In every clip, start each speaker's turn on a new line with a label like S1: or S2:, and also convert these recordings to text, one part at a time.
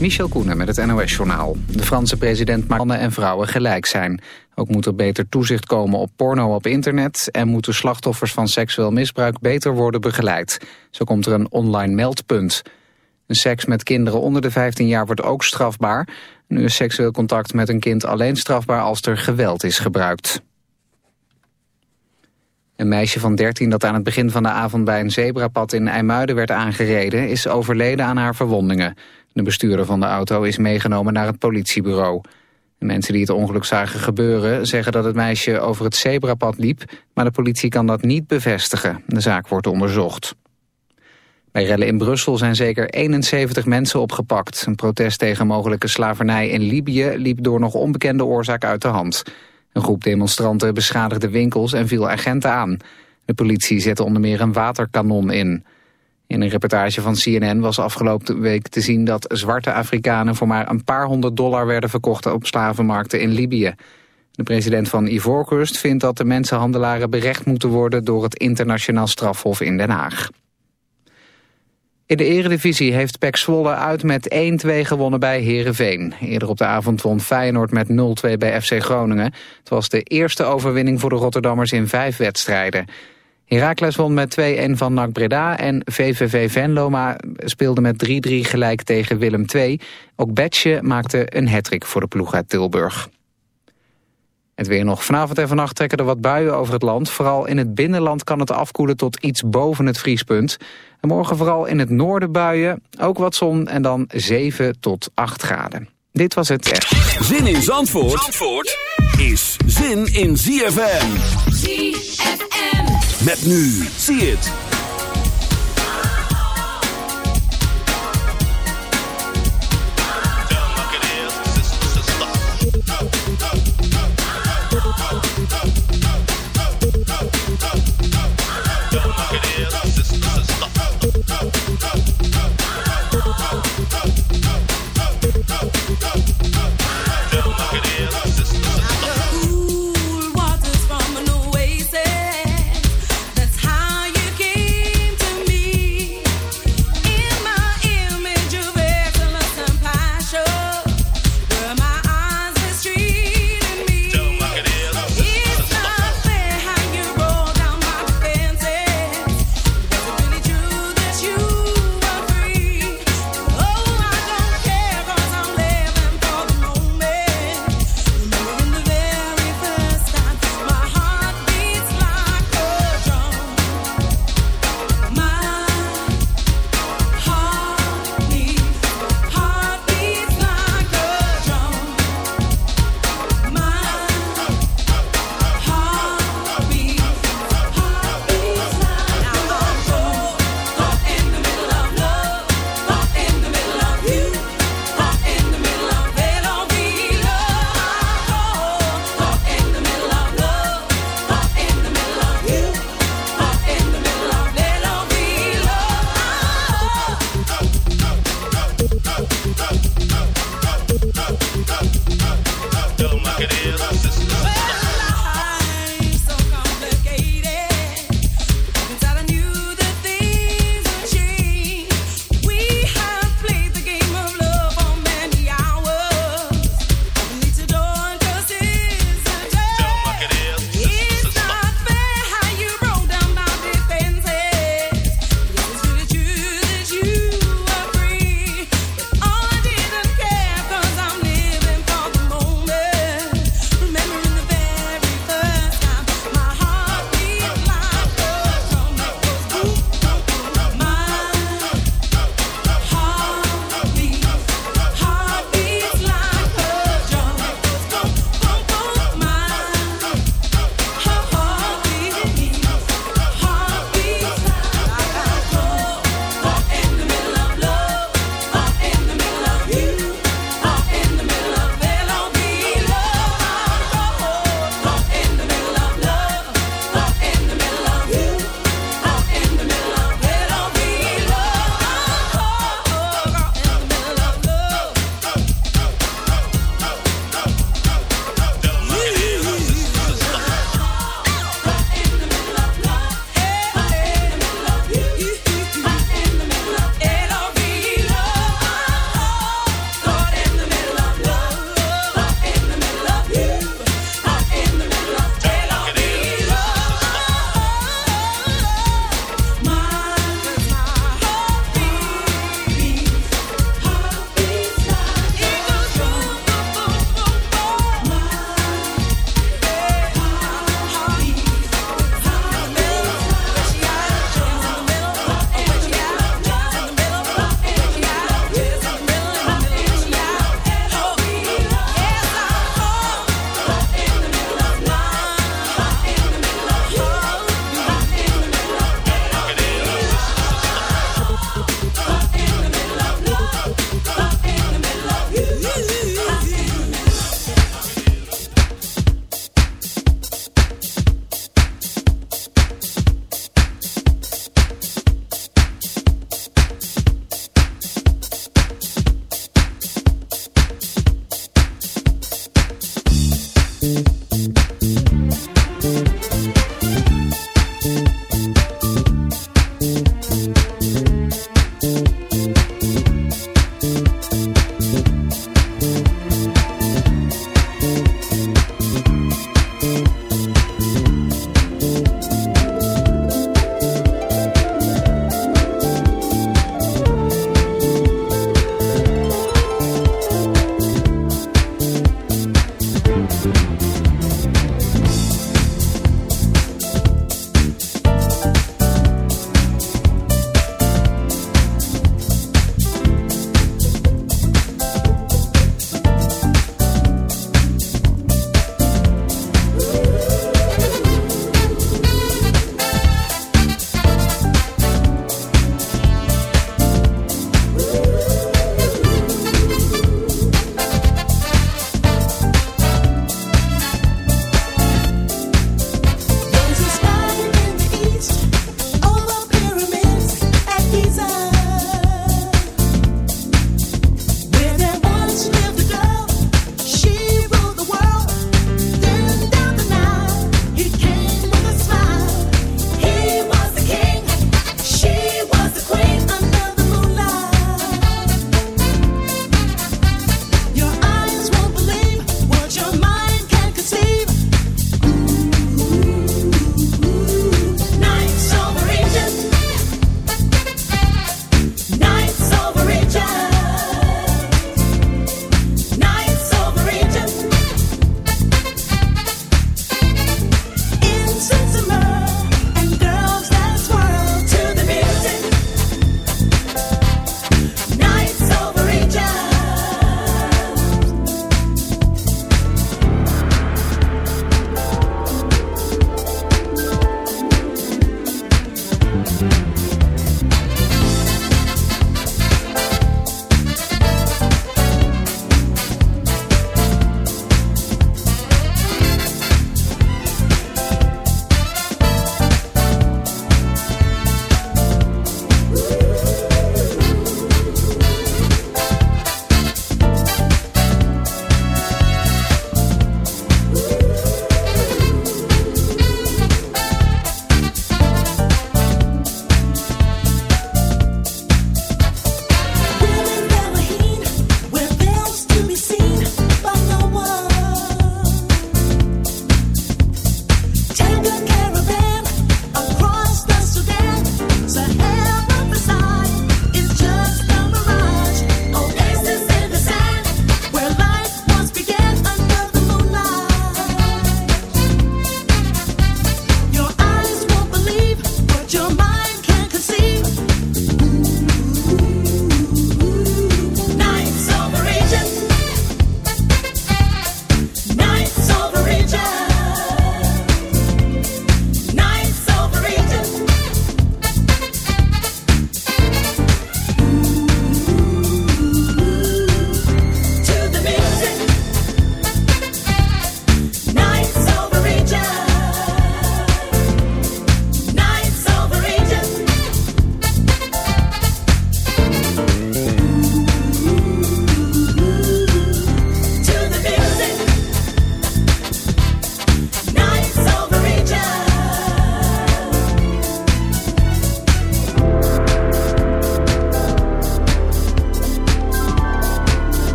S1: Michel Koenen met het NOS-journaal. De Franse president maakt mannen en vrouwen gelijk zijn. Ook moet er beter toezicht komen op porno op internet... en moeten slachtoffers van seksueel misbruik beter worden begeleid. Zo komt er een online meldpunt. Een seks met kinderen onder de 15 jaar wordt ook strafbaar. Nu is seksueel contact met een kind alleen strafbaar als er geweld is gebruikt. Een meisje van 13 dat aan het begin van de avond bij een zebrapad in IJmuiden werd aangereden... is overleden aan haar verwondingen. De bestuurder van de auto is meegenomen naar het politiebureau. De mensen die het ongeluk zagen gebeuren zeggen dat het meisje over het zebrapad liep... maar de politie kan dat niet bevestigen. De zaak wordt onderzocht. Bij rellen in Brussel zijn zeker 71 mensen opgepakt. Een protest tegen mogelijke slavernij in Libië liep door nog onbekende oorzaak uit de hand. Een groep demonstranten beschadigde winkels en viel agenten aan. De politie zette onder meer een waterkanon in. In een reportage van CNN was afgelopen week te zien dat zwarte Afrikanen voor maar een paar honderd dollar werden verkocht op slavenmarkten in Libië. De president van Ivoorkust vindt dat de mensenhandelaren berecht moeten worden door het internationaal strafhof in Den Haag. In de eredivisie heeft PEC Zwolle uit met 1-2 gewonnen bij Herenveen. Eerder op de avond won Feyenoord met 0-2 bij FC Groningen. Het was de eerste overwinning voor de Rotterdammers in vijf wedstrijden. Heracles won met 2-1 van NAC Breda en VVV Venlo speelde met 3-3 gelijk tegen Willem II. Ook Betje maakte een hattrick voor de ploeg uit Tilburg. Het weer nog. Vanavond en vannacht trekken er wat buien over het land. Vooral in het binnenland kan het afkoelen tot iets boven het vriespunt. En morgen vooral in het noorden buien. Ook wat zon en dan 7 tot 8 graden. Dit was het.
S2: Zin in Zandvoort, Zandvoort is zin in ZFM. ZFM. Met nu. Zie het.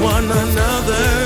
S3: one another.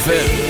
S3: ZFM.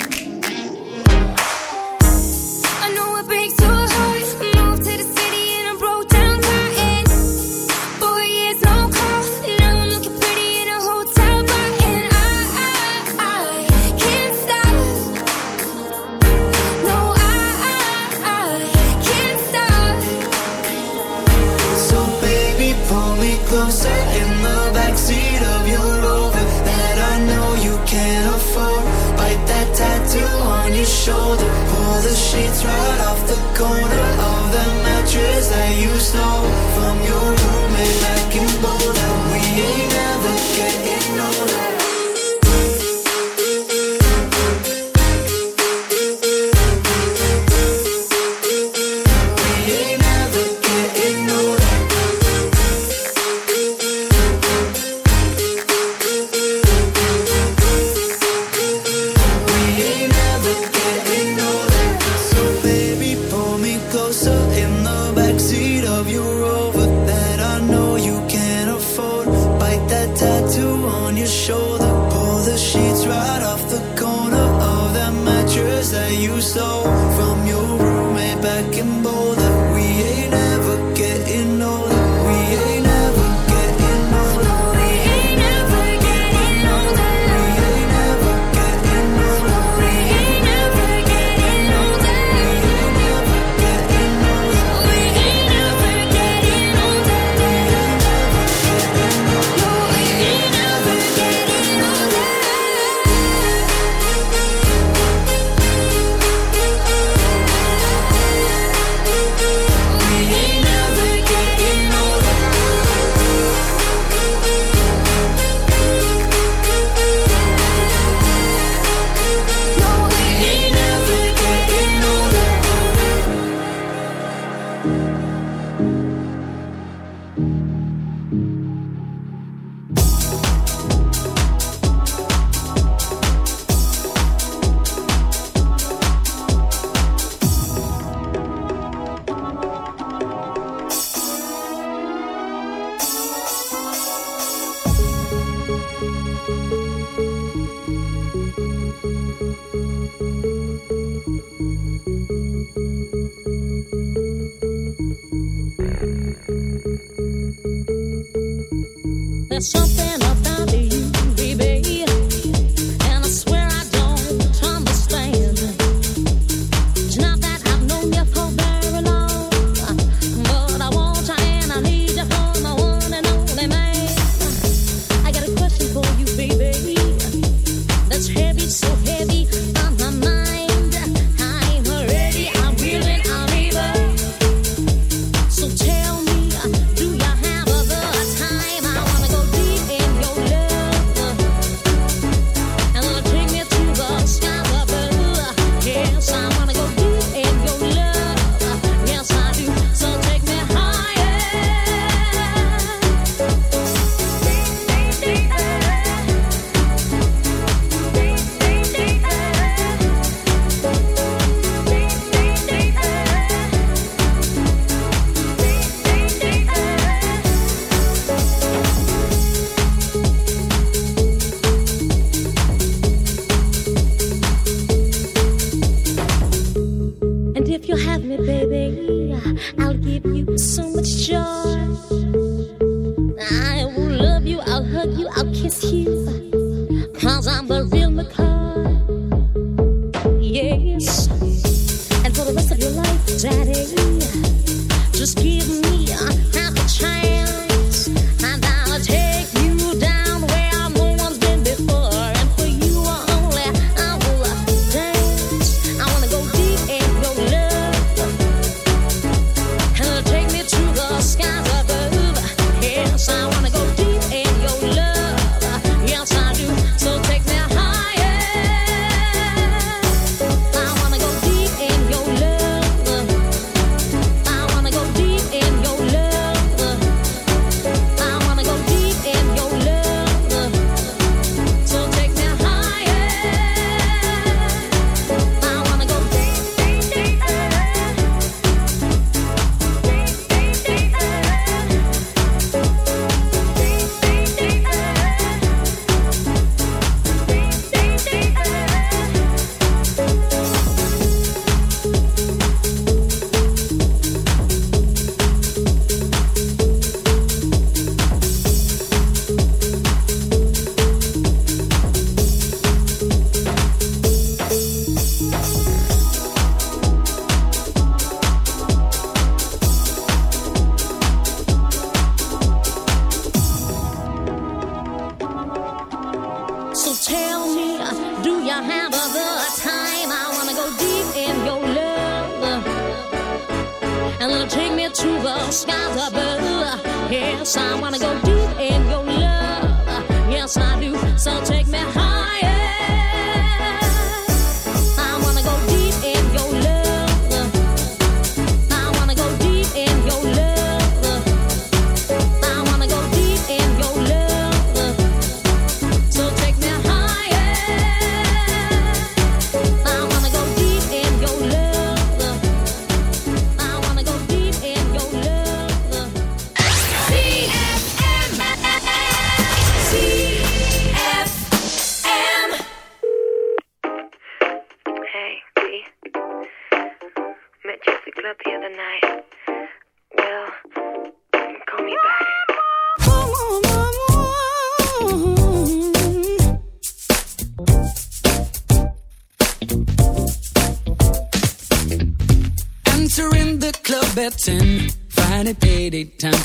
S4: something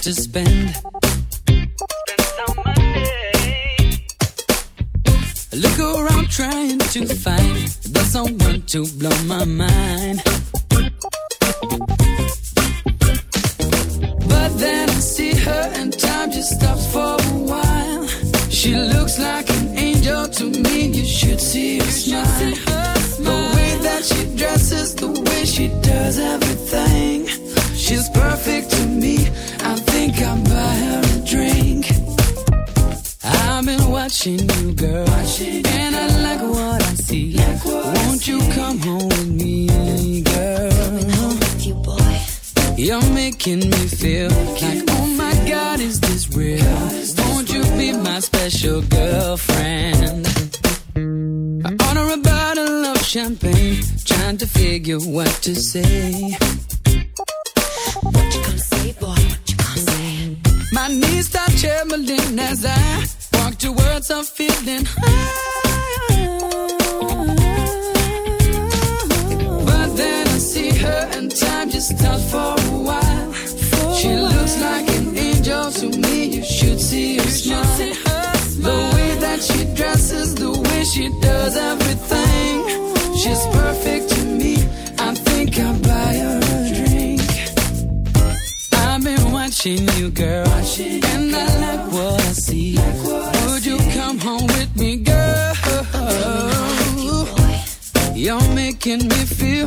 S4: to spend. Look around trying to find the someone to blow is smart. The way that she dresses, the way she does everything. She's perfect to me. I think I'll buy her a drink. I've been watching you, girl.
S5: Watching and you,
S4: girl. I like what I see. Like what Would I you see. come home with me, girl?
S5: You're making
S2: me feel